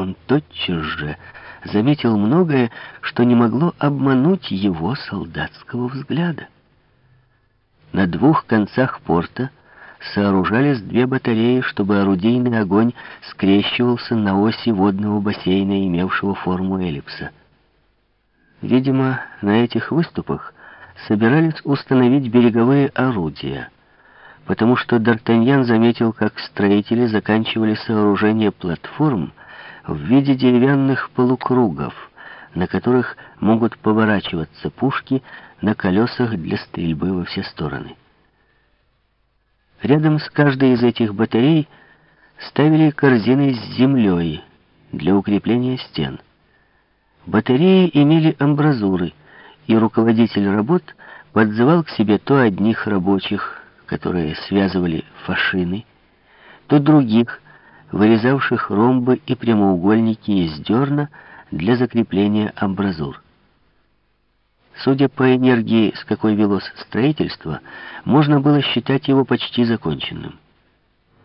он тотчас же заметил многое, что не могло обмануть его солдатского взгляда. На двух концах порта сооружались две батареи, чтобы орудийный огонь скрещивался на оси водного бассейна, имевшего форму эллипса. Видимо, на этих выступах собирались установить береговые орудия, потому что Д'Артаньян заметил, как строители заканчивали сооружение платформ в виде деревянных полукругов, на которых могут поворачиваться пушки на колесах для стрельбы во все стороны. Рядом с каждой из этих батарей ставили корзины с землей для укрепления стен. Батареи имели амбразуры, и руководитель работ подзывал к себе то одних рабочих, которые связывали фашины, то других, вырезавших ромбы и прямоугольники из дерна для закрепления амбразур. Судя по энергии, с какой велось строительство, можно было считать его почти законченным.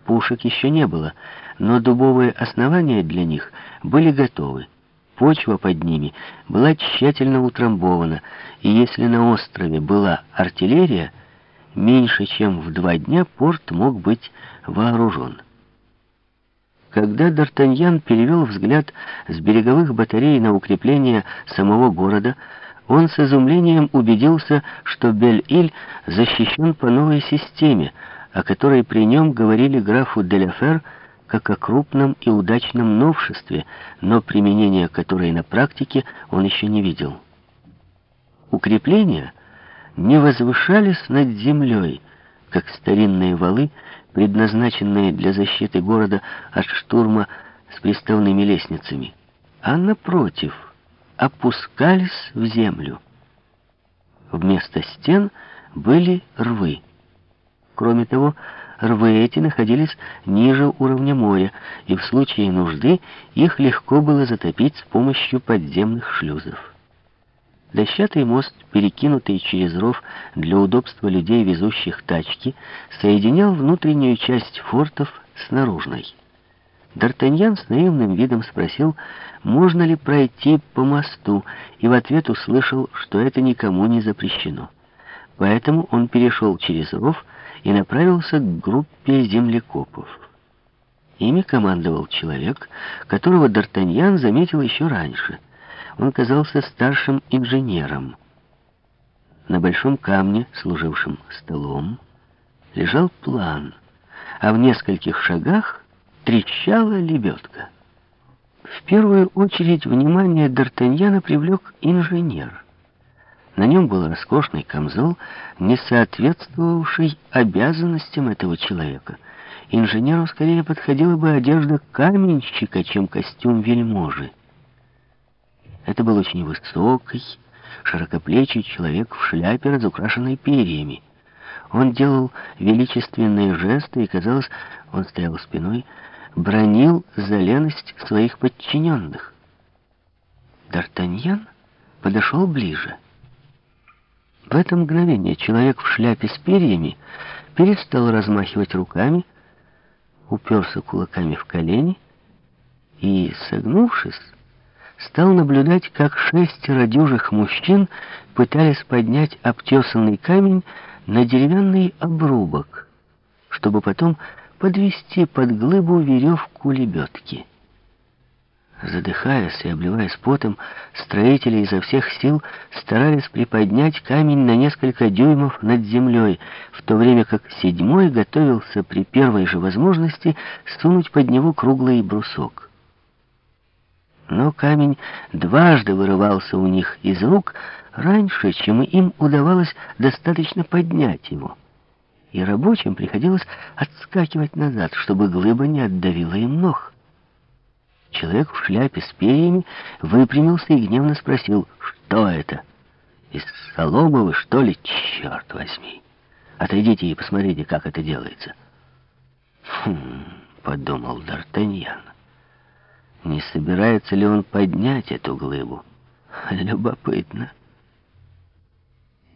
Пушек еще не было, но дубовые основания для них были готовы. Почва под ними была тщательно утрамбована, и если на острове была артиллерия, меньше чем в два дня порт мог быть вооружен. Когда Д'Артаньян перевел взгляд с береговых батарей на укрепление самого города, он с изумлением убедился, что Бель-Иль защищен по новой системе, о которой при нем говорили графу Деляфер как о крупном и удачном новшестве, но применения которой на практике он еще не видел. Укрепления не возвышались над землей, как старинные валы, предназначенные для защиты города от штурма с приставными лестницами, а напротив опускались в землю. Вместо стен были рвы. Кроме того, рвы эти находились ниже уровня моря, и в случае нужды их легко было затопить с помощью подземных шлюзов. Дощатый мост, перекинутый через ров для удобства людей, везущих тачки, соединял внутреннюю часть фортов с наружной. Д'Артаньян с наивным видом спросил, можно ли пройти по мосту, и в ответ услышал, что это никому не запрещено. Поэтому он перешел через ров и направился к группе землекопов. Ими командовал человек, которого Д'Артаньян заметил еще раньше. Он казался старшим инженером. На большом камне, служившем столом, лежал план, а в нескольких шагах трещала лебедка. В первую очередь внимание Д'Артаньяна привлек инженер. На нем был роскошный камзол, не соответствовавший обязанностям этого человека. Инженеру скорее подходила бы одежда каменщика, чем костюм вельможи. Это был очень высокий, широкоплечий человек в шляпе, разукрашенной перьями. Он делал величественные жесты, и, казалось, он стоял спиной, бронил за леность своих подчиненных. Д'Артаньян подошел ближе. В это мгновение человек в шляпе с перьями перестал размахивать руками, уперся кулаками в колени и, согнувшись, стал наблюдать, как шестеро дюжих мужчин пытались поднять обтесанный камень на деревянный обрубок, чтобы потом подвести под глыбу веревку лебедки. Задыхаясь и обливаясь потом, строители изо всех сил старались приподнять камень на несколько дюймов над землей, в то время как седьмой готовился при первой же возможности сунуть под него круглый брусок. Но камень дважды вырывался у них из рук раньше, чем им удавалось достаточно поднять его. И рабочим приходилось отскакивать назад, чтобы глыба не отдавила им ног. Человек в шляпе с перьями выпрямился и гневно спросил, что это? Из соломы вы, что ли? Черт возьми! Отойдите и посмотрите, как это делается. Хм, подумал Д'Артаньян. Не собирается ли он поднять эту глыбу? Любопытно.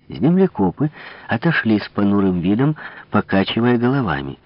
Землекопы отошли с понурым видом, покачивая головами.